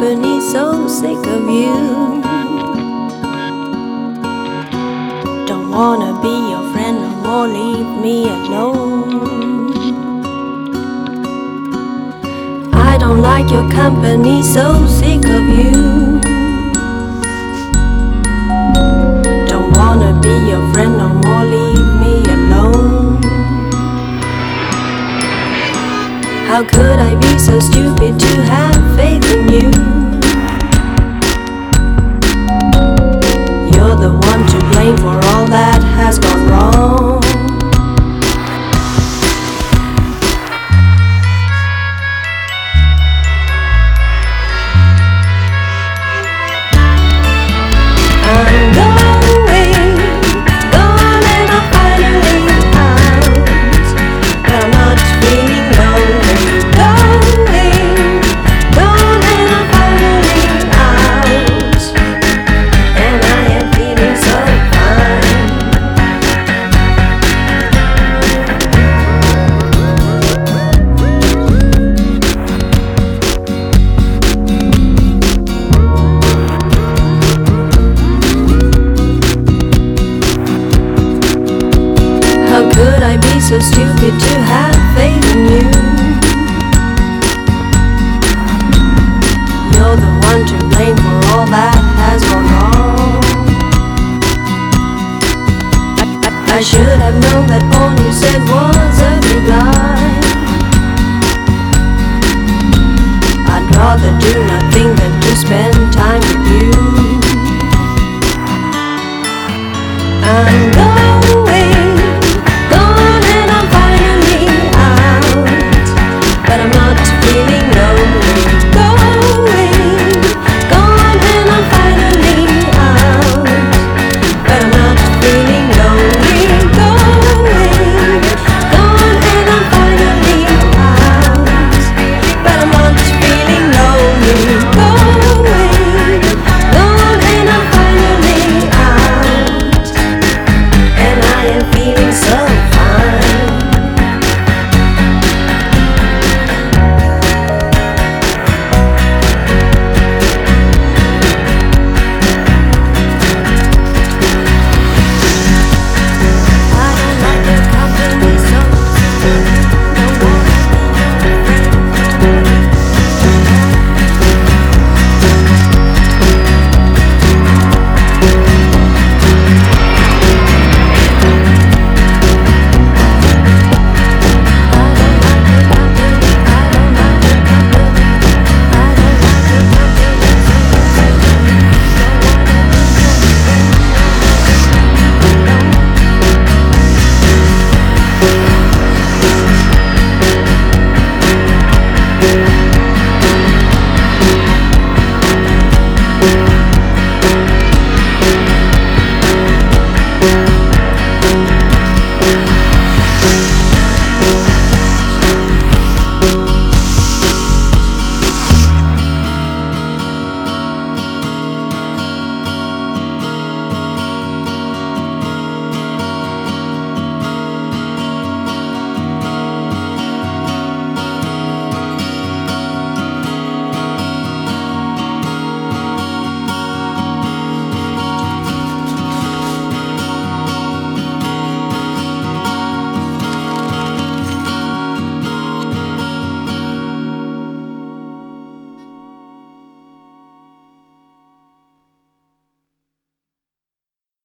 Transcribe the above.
company, so sick of you. Don't wanna be your friend no more, leave me alone. I don't like your company, so sick of you. Don't wanna be your friend no more, leave me alone. How could I be so stupid to have so stupid to have faith in you. You're the one to blame for all that has gone wrong. I, I should have known that all you said was a big lie. I'd rather do nothing.